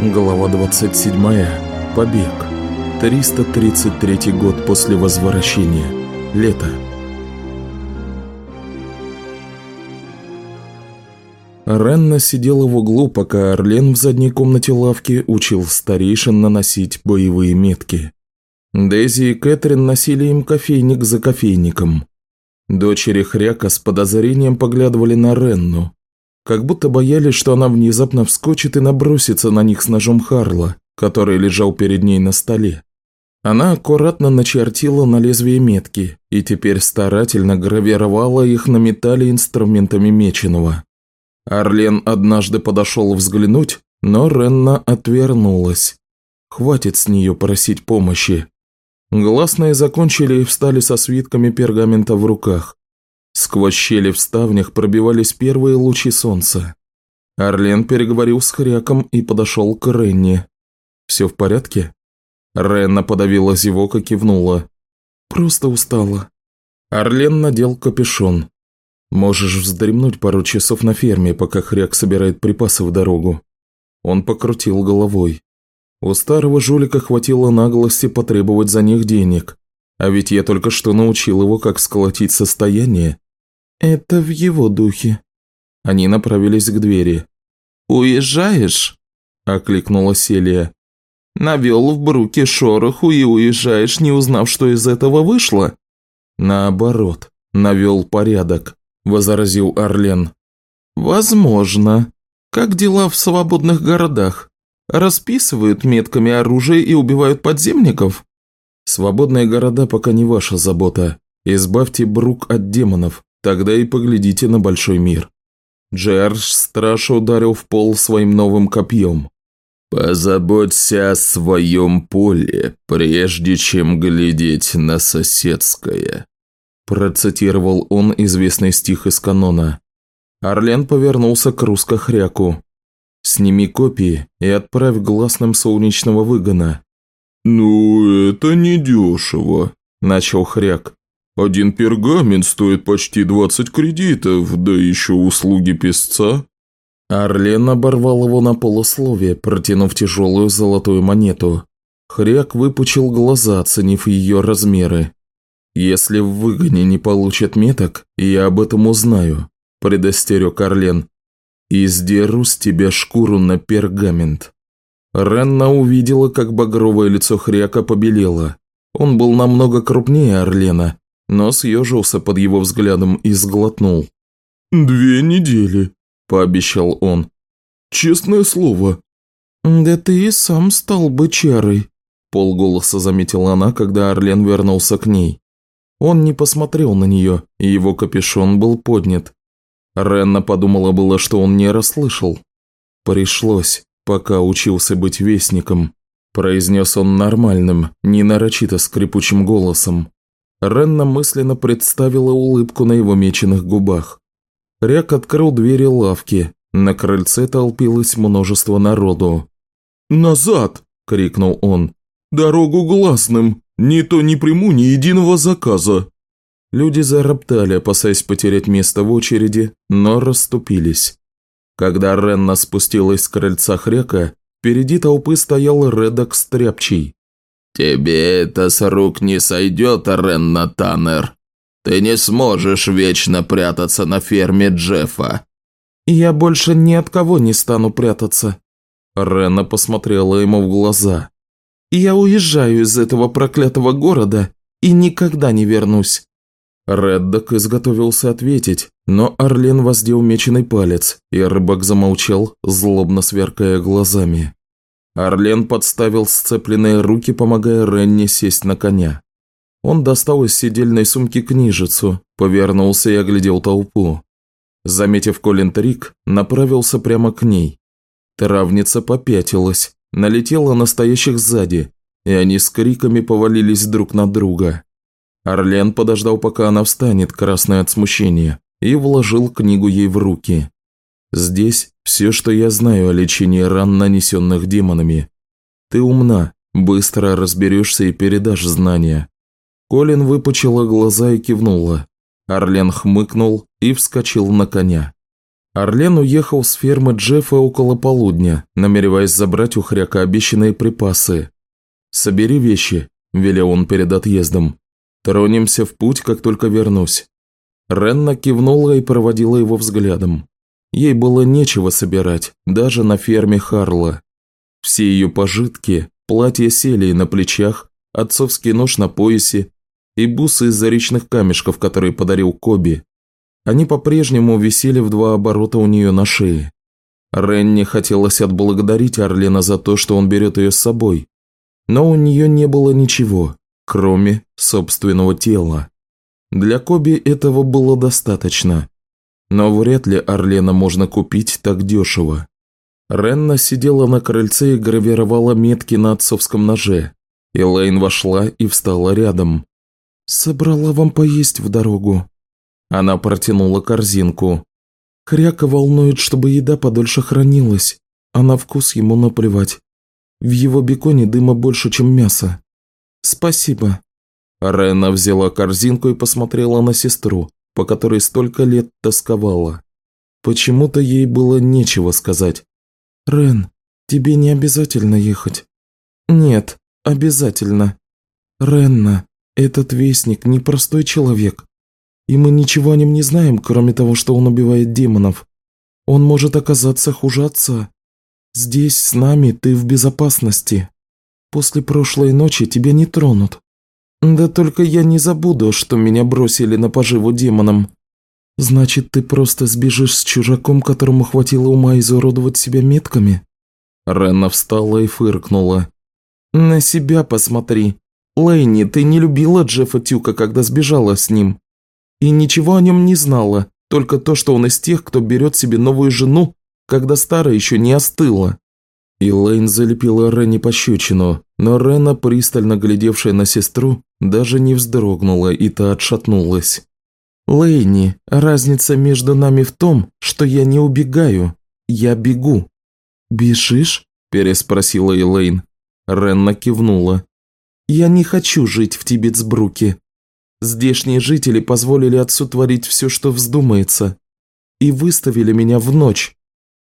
Глава 27. Побег. 333 год после возвращения. Лето. Ренна сидела в углу, пока Орлен в задней комнате лавки учил старейшин наносить боевые метки. Дейзи и Кэтрин носили им кофейник за кофейником. Дочери Хряка с подозрением поглядывали на Ренну, как будто боялись, что она внезапно вскочит и набросится на них с ножом Харла, который лежал перед ней на столе. Она аккуратно начертила на лезвие метки и теперь старательно гравировала их на металле инструментами меченого. Орлен однажды подошел взглянуть, но Ренна отвернулась. Хватит с нее просить помощи. Гласные закончили и встали со свитками пергамента в руках. Сквозь щели в ставнях пробивались первые лучи солнца. Орлен переговорил с Хряком и подошел к Ренне. «Все в порядке?» Ренна подавила зевок и кивнула. «Просто устала». Орлен надел капюшон. «Можешь вздремнуть пару часов на ферме, пока Хряк собирает припасы в дорогу». Он покрутил головой. У старого жулика хватило наглости потребовать за них денег. А ведь я только что научил его, как сколотить состояние. Это в его духе. Они направились к двери. «Уезжаешь?» – окликнула Селия. «Навел в Бруке шороху и уезжаешь, не узнав, что из этого вышло?» «Наоборот, навел порядок», – возразил Орлен. «Возможно. Как дела в свободных городах?» Расписывают метками оружие и убивают подземников? Свободные города пока не ваша забота. Избавьте Брук от демонов, тогда и поглядите на большой мир. Джердж страшно ударил в пол своим новым копьем. «Позаботься о своем поле, прежде чем глядеть на соседское», процитировал он известный стих из канона. Орлен повернулся к русско-хряку. Сними копии и отправь гласным солнечного выгона». «Ну, это не дешево», – начал Хряк. «Один пергамент стоит почти 20 кредитов, да еще услуги песца». Орлен оборвал его на полусловие, протянув тяжелую золотую монету. Хряк выпучил глаза, оценив ее размеры. «Если в выгоне не получат меток, я об этом узнаю», – предостерег Орлен и сдеру с тебя шкуру на пергамент». Ренна увидела, как багровое лицо Хряка побелело. Он был намного крупнее Орлена, но съежился под его взглядом и сглотнул. «Две недели», – пообещал он. «Честное слово». «Да ты и сам стал бычарой», – полголоса заметила она, когда Орлен вернулся к ней. Он не посмотрел на нее, и его капюшон был поднят. Ренна подумала было, что он не расслышал. «Пришлось, пока учился быть вестником», – произнес он нормальным, не нарочито скрипучим голосом. Ренна мысленно представила улыбку на его меченых губах. Ряк открыл двери лавки. На крыльце толпилось множество народу. «Назад!» – крикнул он. «Дорогу гласным! Не то не приму ни единого заказа!» Люди зароптали, опасаясь потерять место в очереди, но расступились. Когда Ренна спустилась с крыльца хрека, впереди толпы стоял Редок Стряпчий. «Тебе это с рук не сойдет, Ренна Таннер. Ты не сможешь вечно прятаться на ферме Джеффа». «Я больше ни от кого не стану прятаться». Ренна посмотрела ему в глаза. «Я уезжаю из этого проклятого города и никогда не вернусь. Реддок изготовился ответить, но Орлен воздел меченый палец, и рыбак замолчал, злобно сверкая глазами. Орлен подставил сцепленные руки, помогая Ренне сесть на коня. Он достал из сидельной сумки книжицу, повернулся и оглядел толпу. Заметив Колин Трик, направился прямо к ней. Травница попятилась, налетела на стоящих сзади, и они с криками повалились друг на друга. Орлен подождал, пока она встанет, красная от смущения, и вложил книгу ей в руки. «Здесь все, что я знаю о лечении ран, нанесенных демонами. Ты умна, быстро разберешься и передашь знания». Колин выпучила глаза и кивнула. Орлен хмыкнул и вскочил на коня. Орлен уехал с фермы Джеффа около полудня, намереваясь забрать у хряка обещанные припасы. «Собери вещи», – велел он перед отъездом. «Тронемся в путь, как только вернусь». Ренна кивнула и проводила его взглядом. Ей было нечего собирать, даже на ферме Харла. Все ее пожитки, платье селии на плечах, отцовский нож на поясе и бусы из заречных камешков, которые подарил Коби, они по-прежнему висели в два оборота у нее на шее. Ренни хотелось отблагодарить Орлена за то, что он берет ее с собой, но у нее не было ничего, кроме собственного тела. Для Коби этого было достаточно, но вряд ли Орлена можно купить так дешево. Ренна сидела на крыльце и гравировала метки на отцовском ноже. Элейн вошла и встала рядом. «Собрала вам поесть в дорогу», она протянула корзинку. Хряка волнует, чтобы еда подольше хранилась, а на вкус ему наплевать. В его беконе дыма больше, чем мяса. Спасибо. Рена взяла корзинку и посмотрела на сестру, по которой столько лет тосковала. Почему-то ей было нечего сказать. «Рен, тебе не обязательно ехать». «Нет, обязательно. Ренна, этот вестник непростой человек. И мы ничего о нем не знаем, кроме того, что он убивает демонов. Он может оказаться хуже отца. Здесь, с нами, ты в безопасности. После прошлой ночи тебя не тронут. Да только я не забуду, что меня бросили на поживу демонам. Значит, ты просто сбежишь с чужаком, которому хватило ума изуродовать себя метками?» Ренна встала и фыркнула. «На себя посмотри. Лейни, ты не любила Джеффа Тюка, когда сбежала с ним. И ничего о нем не знала, только то, что он из тех, кто берет себе новую жену, когда старая еще не остыла. И Лейн залепила Ренни пощечину, но Рена, пристально глядевшая на сестру, даже не вздрогнула, и та отшатнулась. «Лейни, разница между нами в том, что я не убегаю, я бегу». «Бежишь?» – переспросила Элейн. Ренна кивнула. «Я не хочу жить в Тибетсбруке. Здешние жители позволили отцу творить все, что вздумается, и выставили меня в ночь.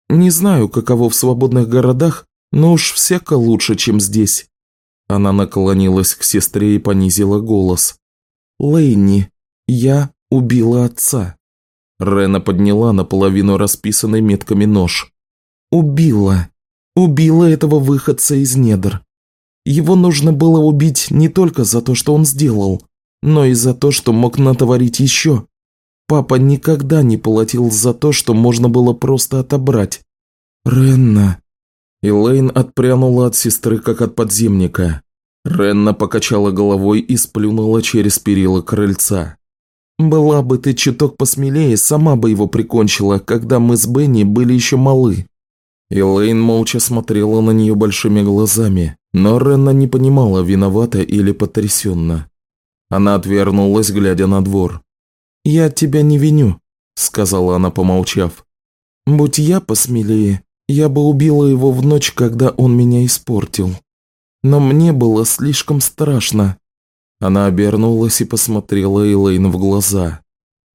Не знаю, каково в свободных городах, но уж всяко лучше, чем здесь». Она наклонилась к сестре и понизила голос. «Лейни, я убила отца». Рена подняла наполовину расписанный метками нож. «Убила. Убила этого выходца из недр. Его нужно было убить не только за то, что он сделал, но и за то, что мог натворить еще. Папа никогда не платил за то, что можно было просто отобрать. Ренна. Элейн отпрянула от сестры, как от подземника. Ренна покачала головой и сплюнула через перила крыльца. «Была бы ты чуток посмелее, сама бы его прикончила, когда мы с Бенни были еще малы». Элейн молча смотрела на нее большими глазами, но Ренна не понимала, виновата или потрясенно. Она отвернулась, глядя на двор. «Я тебя не виню», – сказала она, помолчав. «Будь я посмелее, я бы убила его в ночь, когда он меня испортил. Но мне было слишком страшно». Она обернулась и посмотрела Элейн в глаза.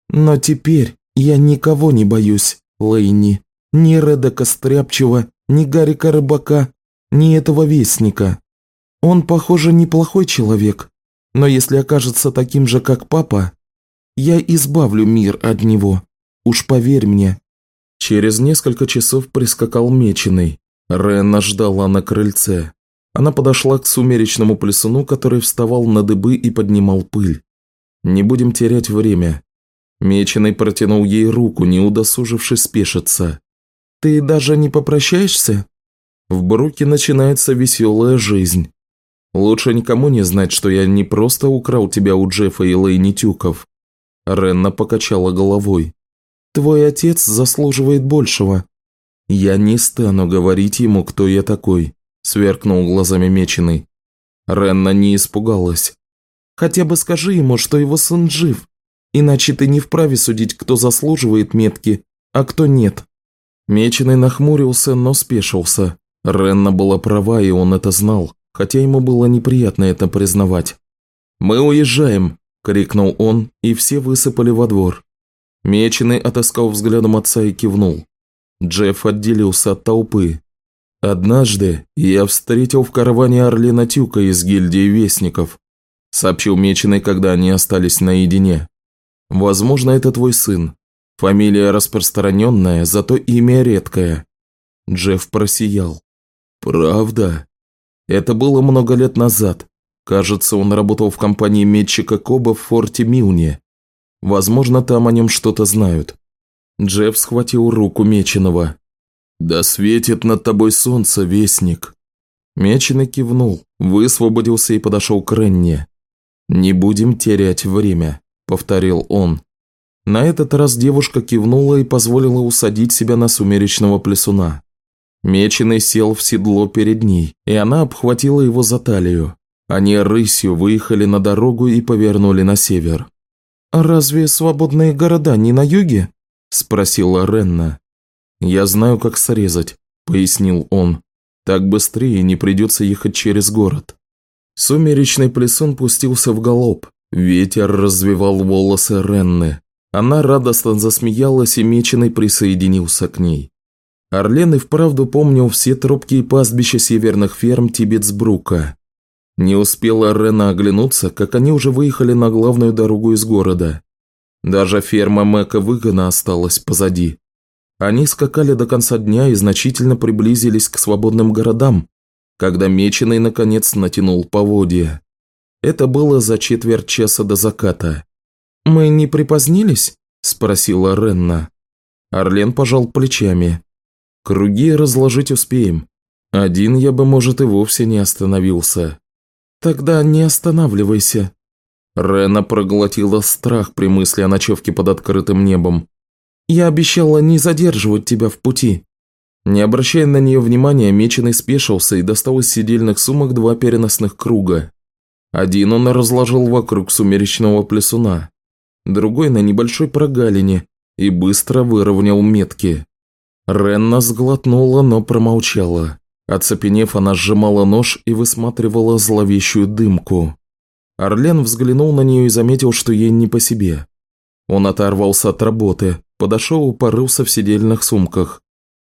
«Но теперь я никого не боюсь, Лейни. Ни Реда Стряпчего, ни Гарика Рыбака, ни этого Вестника. Он, похоже, неплохой человек, но если окажется таким же, как папа, я избавлю мир от него. Уж поверь мне». Через несколько часов прискакал Меченый. Ренна ждала на крыльце. Она подошла к сумеречному плесуну, который вставал на дыбы и поднимал пыль. «Не будем терять время». Меченый протянул ей руку, не удосужившись спешиться. «Ты даже не попрощаешься?» В Бруке начинается веселая жизнь. Лучше никому не знать, что я не просто украл тебя у Джеффа и Лейни Тюков. Ренна покачала головой. Твой отец заслуживает большего. Я не стану говорить ему, кто я такой, сверкнул глазами меченый. Ренна не испугалась. Хотя бы скажи ему, что его сын жив, иначе ты не вправе судить, кто заслуживает метки, а кто нет. Меченый нахмурился, но спешился. Ренна была права, и он это знал хотя ему было неприятно это признавать. «Мы уезжаем!» – крикнул он, и все высыпали во двор. Меченый отыскал взглядом отца и кивнул. Джефф отделился от толпы. «Однажды я встретил в караване Орлина Тюка из гильдии Вестников», сообщил Меченый, когда они остались наедине. «Возможно, это твой сын. Фамилия распространенная, зато имя редкое». Джефф просиял. «Правда?» Это было много лет назад. Кажется, он работал в компании метчика Коба в форте Милне. Возможно, там о нем что-то знают. Джефф схватил руку Меченого. «Да светит над тобой солнце, вестник!» Меченый кивнул, высвободился и подошел к Ренне. «Не будем терять время», – повторил он. На этот раз девушка кивнула и позволила усадить себя на сумеречного плесуна. Меченый сел в седло перед ней, и она обхватила его за талию. Они рысью выехали на дорогу и повернули на север. «Разве свободные города не на юге?» – спросила Ренна. «Я знаю, как срезать», – пояснил он. «Так быстрее не придется ехать через город». Сумеречный плесун пустился в галоп. Ветер развивал волосы Ренны. Она радостно засмеялась, и Меченый присоединился к ней. Орлен и вправду помнил все тропки и пастбища северных ферм Тибетсбрука. Не успела Рена оглянуться, как они уже выехали на главную дорогу из города. Даже ферма Мэка Выгона осталась позади. Они скакали до конца дня и значительно приблизились к свободным городам, когда Меченый наконец натянул поводья. Это было за четверть часа до заката. «Мы не припозднились?» – спросила Ренна. Орлен пожал плечами. «Круги разложить успеем. Один я бы, может, и вовсе не остановился. «Тогда не останавливайся». Рена проглотила страх при мысли о ночевке под открытым небом. «Я обещала не задерживать тебя в пути». Не обращая на нее внимания, Меченый спешился и достал из сидельных сумок два переносных круга. Один он разложил вокруг сумеречного плесуна, другой на небольшой прогалине и быстро выровнял метки. Ренна сглотнула, но промолчала. Оцепенев, она сжимала нож и высматривала зловещую дымку. Орлен взглянул на нее и заметил, что ей не по себе. Он оторвался от работы, подошел и порылся в сидельных сумках.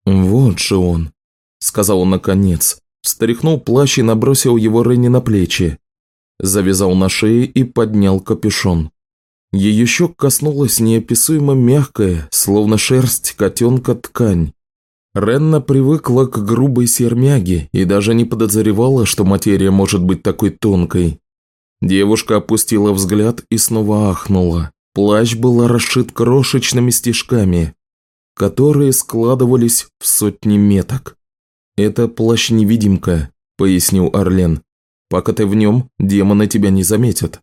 «Вот же он», – сказал он наконец. Встряхнул плащ и набросил его Ренни на плечи. Завязал на шее и поднял капюшон. Ее щек коснулась неописуемо мягкая, словно шерсть котенка ткань. Ренна привыкла к грубой сермяге и даже не подозревала, что материя может быть такой тонкой. Девушка опустила взгляд и снова ахнула. Плащ был расшит крошечными стежками, которые складывались в сотни меток. «Это плащ-невидимка», – пояснил Орлен. «Пока ты в нем, демоны тебя не заметят».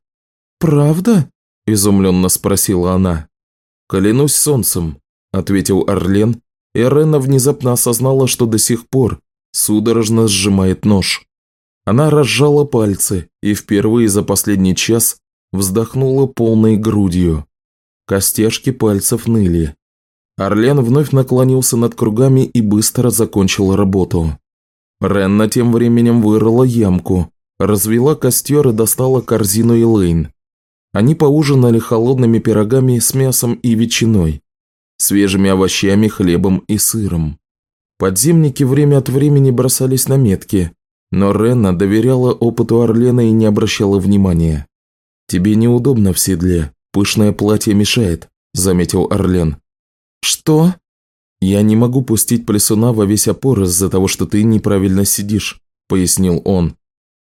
«Правда?» – изумленно спросила она. «Клянусь солнцем», – ответил Орлен и Рена внезапно осознала, что до сих пор судорожно сжимает нож. Она разжала пальцы и впервые за последний час вздохнула полной грудью. Костяшки пальцев ныли. Орлен вновь наклонился над кругами и быстро закончил работу. Ренна тем временем вырыла ямку, развела костер и достала корзину Элейн. Они поужинали холодными пирогами с мясом и ветчиной свежими овощами, хлебом и сыром. Подземники время от времени бросались на метки, но Ренна доверяла опыту Орлена и не обращала внимания. «Тебе неудобно в седле, пышное платье мешает», – заметил Орлен. «Что?» «Я не могу пустить плесуна во весь опор из-за того, что ты неправильно сидишь», – пояснил он.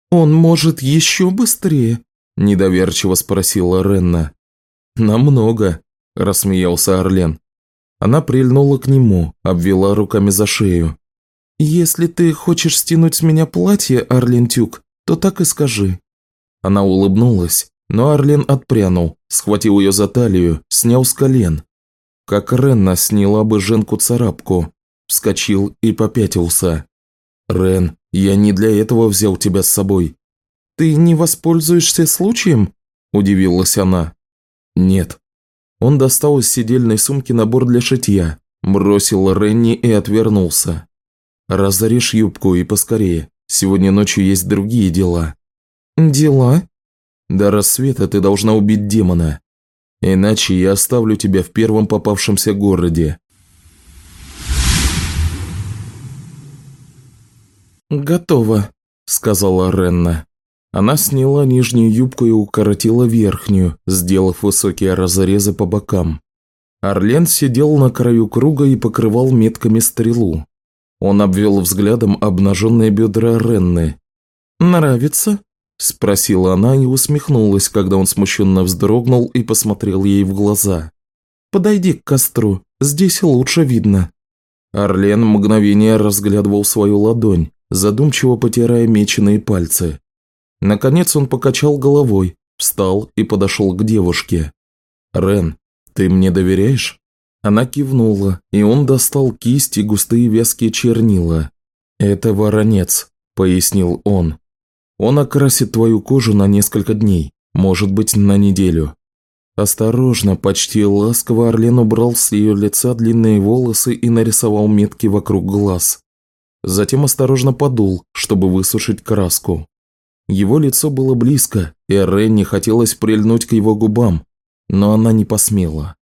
«Он может еще быстрее?» – недоверчиво спросила Ренна. «Намного», – рассмеялся Орлен. Она прильнула к нему, обвела руками за шею. «Если ты хочешь стянуть с меня платье, Арлентюк, то так и скажи». Она улыбнулась, но Арлен отпрянул, схватил ее за талию, снял с колен. Как Ренна сняла бы Женку царапку, вскочил и попятился. «Рен, я не для этого взял тебя с собой». «Ты не воспользуешься случаем?» – удивилась она. «Нет, он достал из сидельной сумки набор для шитья, бросил Ренни и отвернулся. «Разоришь юбку и поскорее. Сегодня ночью есть другие дела». «Дела?» «До рассвета ты должна убить демона». Иначе я оставлю тебя в первом попавшемся городе». «Готово», – сказала Ренна. Она сняла нижнюю юбку и укоротила верхнюю, сделав высокие разрезы по бокам. Орлен сидел на краю круга и покрывал метками стрелу. Он обвел взглядом обнаженные бедра Ренны. «Нравится?» – спросила она и усмехнулась, когда он смущенно вздрогнул и посмотрел ей в глаза. «Подойди к костру, здесь лучше видно». Орлен мгновение разглядывал свою ладонь, задумчиво потирая меченые пальцы. Наконец он покачал головой, встал и подошел к девушке. «Рен, ты мне доверяешь?» Она кивнула, и он достал кисть и густые вязкие чернила. «Это воронец», – пояснил он. «Он окрасит твою кожу на несколько дней, может быть, на неделю». Осторожно, почти ласково Орлен убрал с ее лица длинные волосы и нарисовал метки вокруг глаз. Затем осторожно подул, чтобы высушить краску. Его лицо было близко, и Ренни хотелось прильнуть к его губам, но она не посмела.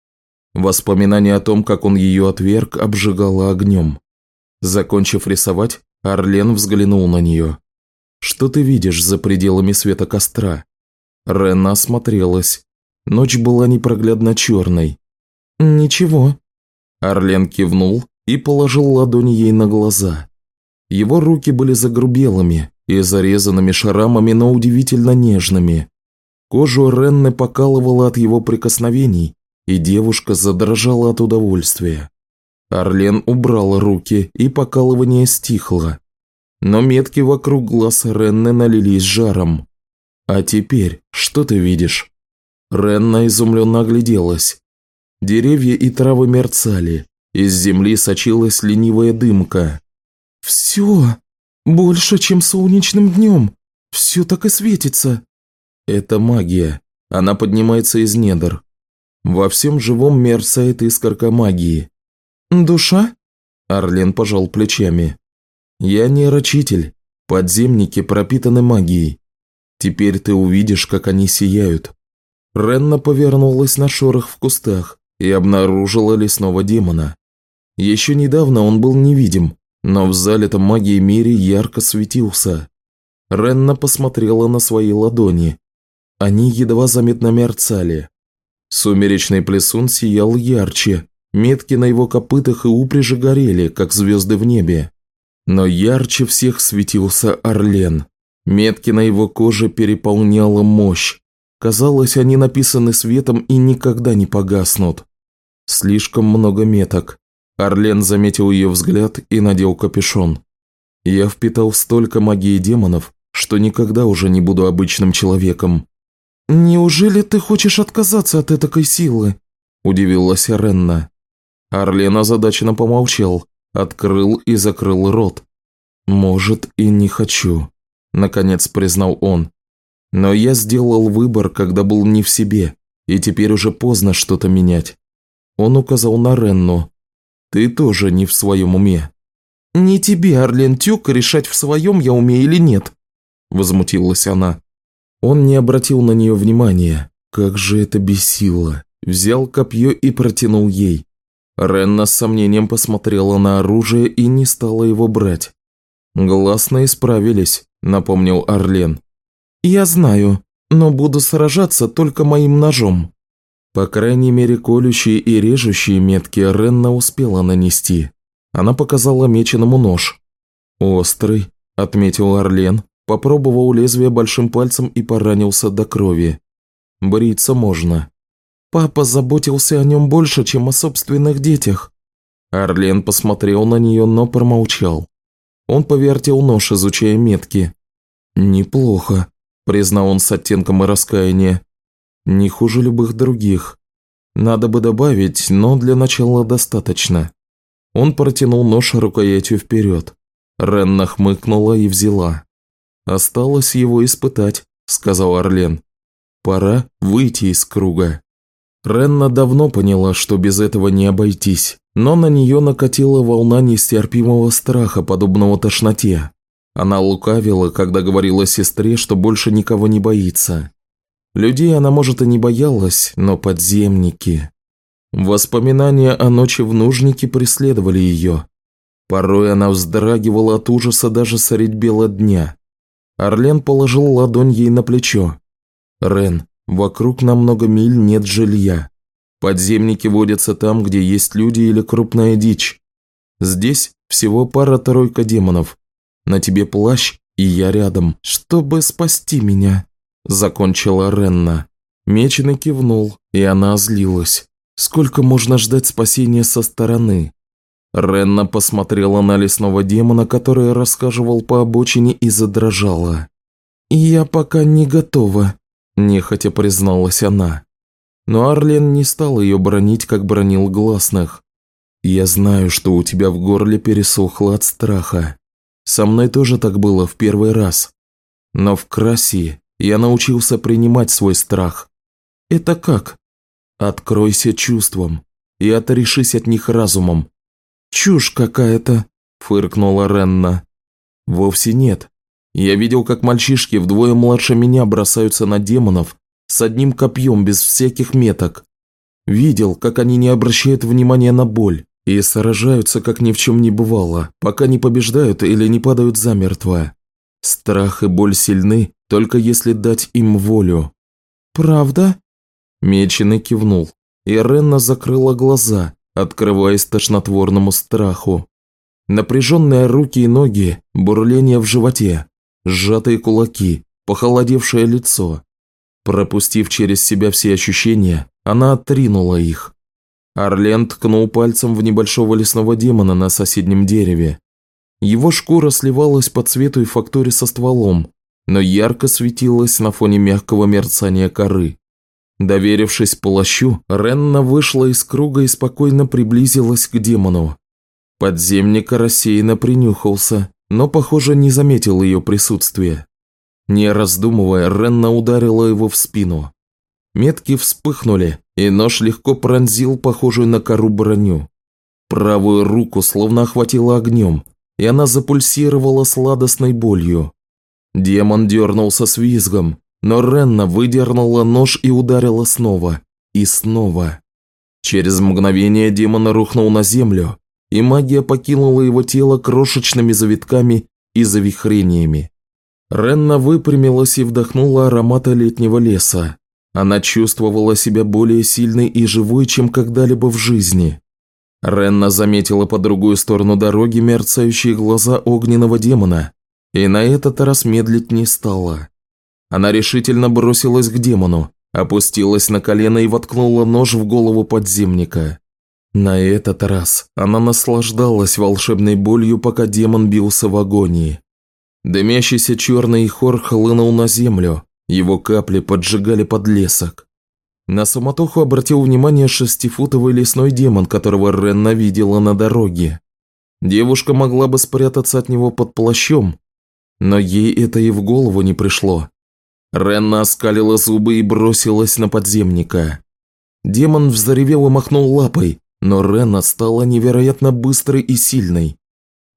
Воспоминание о том, как он ее отверг, обжигало огнем. Закончив рисовать, Орлен взглянул на нее. «Что ты видишь за пределами света костра?» Рена осмотрелась. Ночь была непроглядно черной. «Ничего». Орлен кивнул и положил ладони ей на глаза. Его руки были загрубелыми и зарезанными шрамами, но удивительно нежными. Кожу Ренны покалывала от его прикосновений, и девушка задрожала от удовольствия. Орлен убрал руки, и покалывание стихло. Но метки вокруг глаз Ренны налились жаром. «А теперь что ты видишь?» Ренна изумленно огляделась. Деревья и травы мерцали, из земли сочилась ленивая дымка. «Все! Больше, чем солнечным днем! Все так и светится!» «Это магия. Она поднимается из недр. Во всем живом мерцает искорка магии». «Душа?» Арлен пожал плечами. «Я не рачитель. Подземники пропитаны магией. Теперь ты увидишь, как они сияют». Ренна повернулась на шорох в кустах и обнаружила лесного демона. Еще недавно он был невидим, но в залитом магией мире ярко светился. Ренна посмотрела на свои ладони. Они едва заметно мерцали. Сумеречный плесун сиял ярче, метки на его копытах и упряжи горели, как звезды в небе. Но ярче всех светился Орлен. Метки на его коже переполняла мощь. Казалось, они написаны светом и никогда не погаснут. Слишком много меток. Орлен заметил ее взгляд и надел капюшон. «Я впитал столько магии демонов, что никогда уже не буду обычным человеком». «Неужели ты хочешь отказаться от этой силы?» – удивилась Ренна. Орлен озадаченно помолчал, открыл и закрыл рот. «Может, и не хочу», – наконец признал он. «Но я сделал выбор, когда был не в себе, и теперь уже поздно что-то менять». Он указал на Ренну, ты тоже не в своем уме». «Не тебе, Арлен Тюк, решать, в своем я уме или нет», – возмутилась она. Он не обратил на нее внимания. Как же это бесило. Взял копье и протянул ей. Ренна с сомнением посмотрела на оружие и не стала его брать. «Гласно исправились», – напомнил Орлен. «Я знаю, но буду сражаться только моим ножом». По крайней мере, колющие и режущие метки Ренна успела нанести. Она показала меченому нож. «Острый», – отметил Орлен, попробовал лезвие большим пальцем и поранился до крови. «Бриться можно». «Папа заботился о нем больше, чем о собственных детях». Орлен посмотрел на нее, но промолчал. Он повертел нож, изучая метки. «Неплохо», – признал он с оттенком раскаяния. Не хуже любых других. Надо бы добавить, но для начала достаточно. Он протянул нож рукоятью вперед. Ренна хмыкнула и взяла. «Осталось его испытать», – сказал Орлен. «Пора выйти из круга». Ренна давно поняла, что без этого не обойтись, но на нее накатила волна нестерпимого страха, подобного тошноте. Она лукавила, когда говорила сестре, что больше никого не боится. Людей она, может, и не боялась, но подземники. Воспоминания о ночи в нужнике преследовали ее. Порой она вздрагивала от ужаса даже средь бела дня. Орлен положил ладонь ей на плечо. «Рен, вокруг на много миль нет жилья. Подземники водятся там, где есть люди или крупная дичь. Здесь всего пара-тройка демонов. На тебе плащ, и я рядом, чтобы спасти меня», – закончила Ренна. Меченый кивнул, и она озлилась. «Сколько можно ждать спасения со стороны?» Ренна посмотрела на лесного демона, который рассказывал по обочине и задрожала. «Я пока не готова», – нехотя призналась она. Но Арлен не стал ее бронить, как бронил гласных. «Я знаю, что у тебя в горле пересохло от страха. Со мной тоже так было в первый раз. Но в Краси я научился принимать свой страх. Это как? Откройся чувствам и отрешись от них разумом. Чушь какая-то, фыркнула Ренна. Вовсе нет. Я видел, как мальчишки вдвое младше меня бросаются на демонов с одним копьем без всяких меток. Видел, как они не обращают внимания на боль, и сражаются, как ни в чем не бывало, пока не побеждают или не падают замертво. Страх и боль сильны, только если дать им волю. «Правда?» Меченый кивнул, и Ренна закрыла глаза, открываясь тошнотворному страху. Напряженные руки и ноги, бурление в животе, сжатые кулаки, похолодевшее лицо. Пропустив через себя все ощущения, она отринула их. Орлен ткнул пальцем в небольшого лесного демона на соседнем дереве. Его шкура сливалась по цвету и фактуре со стволом, но ярко светилась на фоне мягкого мерцания коры. Доверившись плащу, Ренна вышла из круга и спокойно приблизилась к демону. Подземник рассеянно принюхался, но, похоже, не заметил ее присутствия. Не раздумывая, Ренна ударила его в спину. Метки вспыхнули, и нож легко пронзил похожую на кору броню. Правую руку словно охватило огнем, и она запульсировала сладостной болью. Демон дернулся с визгом, но Ренна выдернула нож и ударила снова. И снова. Через мгновение демон рухнул на землю, и магия покинула его тело крошечными завитками и завихрениями. Ренна выпрямилась и вдохнула аромата летнего леса. Она чувствовала себя более сильной и живой, чем когда-либо в жизни. Ренна заметила по другую сторону дороги мерцающие глаза огненного демона, и на этот раз медлить не стала. Она решительно бросилась к демону, опустилась на колено и воткнула нож в голову подземника. На этот раз она наслаждалась волшебной болью, пока демон бился в агонии. Дымящийся черный хор хлынул на землю, его капли поджигали подлесок. На суматоху обратил внимание шестифутовый лесной демон, которого Ренна видела на дороге. Девушка могла бы спрятаться от него под плащом, но ей это и в голову не пришло. Ренна оскалила зубы и бросилась на подземника. Демон взревел и махнул лапой, но Ренна стала невероятно быстрой и сильной.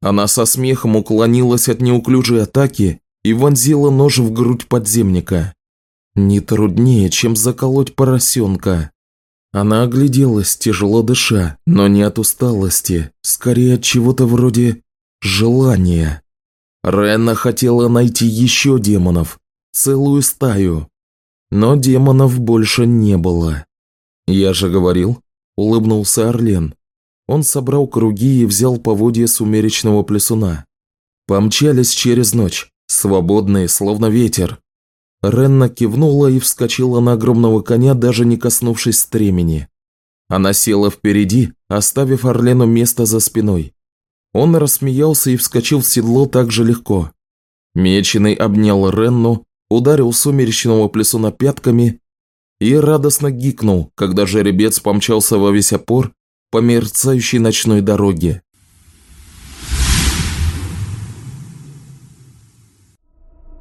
Она со смехом уклонилась от неуклюжей атаки и вонзила нож в грудь подземника. Не труднее, чем заколоть поросенка. Она огляделась, тяжело дыша, но не от усталости, скорее от чего-то вроде желания. Ренна хотела найти еще демонов, целую стаю. Но демонов больше не было. «Я же говорил», – улыбнулся Орлен. Он собрал круги и взял поводья сумеречного плесуна. Помчались через ночь. Свободные, словно ветер. Ренна кивнула и вскочила на огромного коня, даже не коснувшись стремени. Она села впереди, оставив Орлену место за спиной. Он рассмеялся и вскочил в седло так же легко. Меченый обнял Ренну, ударил сумеречного плесуна пятками и радостно гикнул, когда жеребец помчался во весь опор по мерцающей ночной дороге.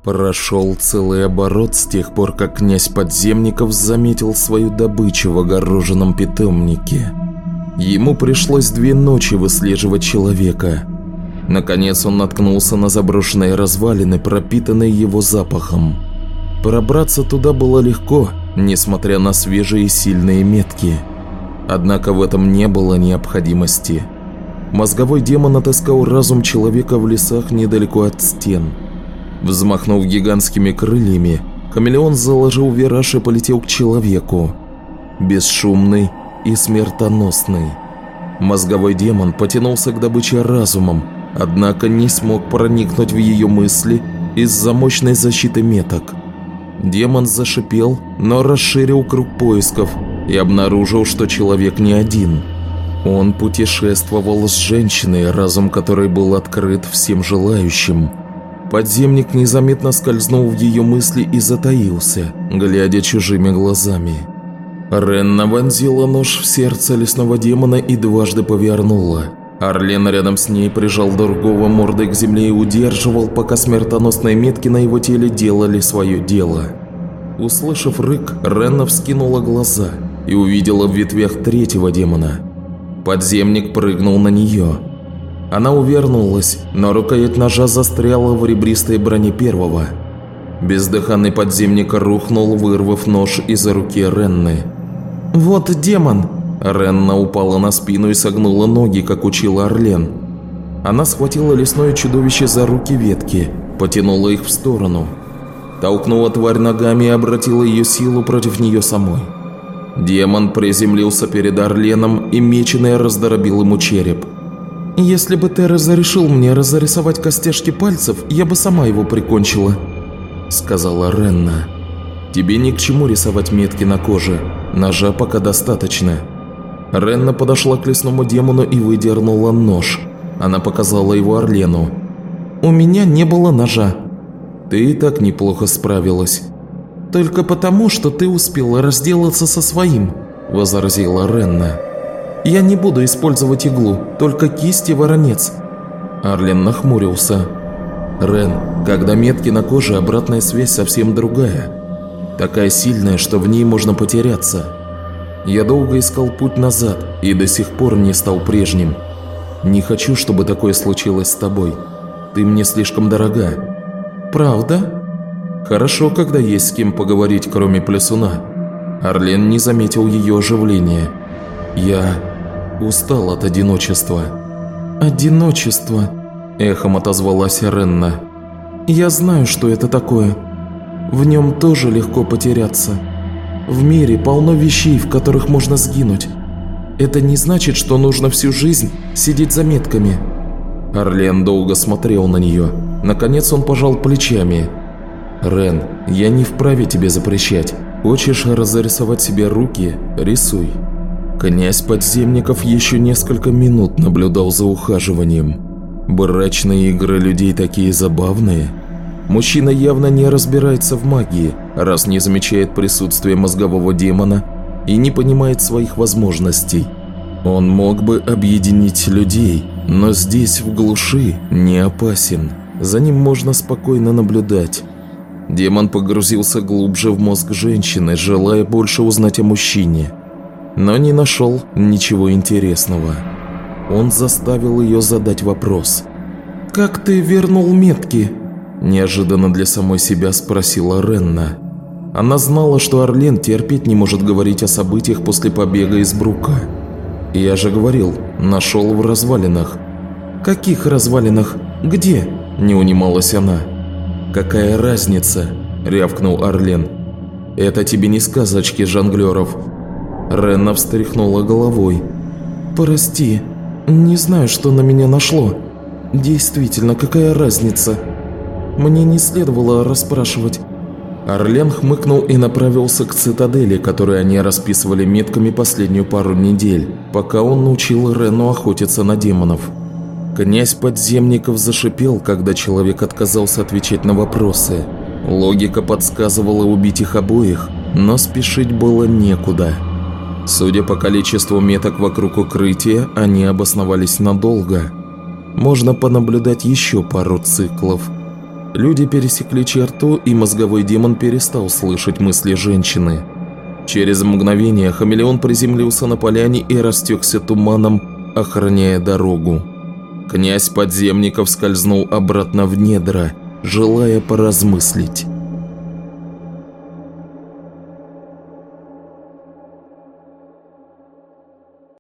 Прошел целый оборот с тех пор, как князь Подземников заметил свою добычу в огороженном питомнике. Ему пришлось две ночи выслеживать человека. Наконец он наткнулся на заброшенные развалины, пропитанные его запахом. Пробраться туда было легко, несмотря на свежие сильные метки. Однако в этом не было необходимости. Мозговой демон отыскал разум человека в лесах недалеко от стен. Взмахнув гигантскими крыльями, хамелеон заложил вираж и полетел к человеку. Бесшумный и смертоносный. Мозговой демон потянулся к добыче разумом, однако не смог проникнуть в ее мысли из-за мощной защиты меток. Демон зашипел, но расширил круг поисков и обнаружил, что человек не один. Он путешествовал с женщиной, разум которой был открыт всем желающим. Подземник незаметно скользнул в ее мысли и затаился, глядя чужими глазами. Ренна вонзила нож в сердце лесного демона и дважды повернула. Орлен рядом с ней прижал другого мордой к земле и удерживал, пока смертоносные метки на его теле делали свое дело. Услышав рык, Ренна вскинула глаза и увидела в ветвях третьего демона. Подземник прыгнул на нее. Она увернулась, но рукоять ножа застряла в ребристой броне первого. Бездыханный подземник рухнул, вырвав нож из руки Ренны. «Вот демон!» Ренна упала на спину и согнула ноги, как учила Орлен. Она схватила лесное чудовище за руки ветки, потянула их в сторону. Толкнула тварь ногами и обратила ее силу против нее самой. Демон приземлился перед Орленом и меченый раздоробил ему череп. «Если бы ты разрешил мне разрисовать костяшки пальцев, я бы сама его прикончила», — сказала Ренна. «Тебе ни к чему рисовать метки на коже. Ножа пока достаточно». Ренна подошла к лесному демону и выдернула нож. Она показала его Орлену. «У меня не было ножа». «Ты и так неплохо справилась». «Только потому, что ты успела разделаться со своим», – возразила Ренна. «Я не буду использовать иглу, только кисть и воронец». Арлен нахмурился. «Рен, когда метки на коже, обратная связь совсем другая такая сильная, что в ней можно потеряться. Я долго искал путь назад и до сих пор не стал прежним. Не хочу, чтобы такое случилось с тобой. Ты мне слишком дорога. Правда? Хорошо, когда есть с кем поговорить, кроме Плесуна. Орлен не заметил ее оживления. Я устал от одиночества. Одиночество, эхом отозвалась Ренна. Я знаю, что это такое. В нем тоже легко потеряться. В мире полно вещей, в которых можно сгинуть. Это не значит, что нужно всю жизнь сидеть за метками. Орлен долго смотрел на нее. Наконец он пожал плечами. «Рен, я не вправе тебе запрещать. Хочешь разрисовать себе руки – рисуй». Князь подземников еще несколько минут наблюдал за ухаживанием. Брачные игры людей такие забавные – Мужчина явно не разбирается в магии, раз не замечает присутствие мозгового демона и не понимает своих возможностей. Он мог бы объединить людей, но здесь, в глуши, не опасен. За ним можно спокойно наблюдать. Демон погрузился глубже в мозг женщины, желая больше узнать о мужчине. Но не нашел ничего интересного. Он заставил ее задать вопрос. «Как ты вернул метки?» Неожиданно для самой себя спросила Ренна. Она знала, что Орлен терпеть не может говорить о событиях после побега из Брука. «Я же говорил, нашел в развалинах». «Каких развалинах? Где?» – не унималась она. «Какая разница?» – рявкнул Орлен. «Это тебе не сказочки жонглеров». Ренна встряхнула головой. «Прости, не знаю, что на меня нашло. Действительно, какая разница?» Мне не следовало расспрашивать». Орлен хмыкнул и направился к цитадели, которую они расписывали метками последнюю пару недель, пока он научил Рену охотиться на демонов. Князь подземников зашипел, когда человек отказался отвечать на вопросы. Логика подсказывала убить их обоих, но спешить было некуда. Судя по количеству меток вокруг укрытия, они обосновались надолго. Можно понаблюдать еще пару циклов – Люди пересекли черту, и мозговой демон перестал слышать мысли женщины. Через мгновение хамелеон приземлился на поляне и растекся туманом, охраняя дорогу. Князь подземников скользнул обратно в недра, желая поразмыслить.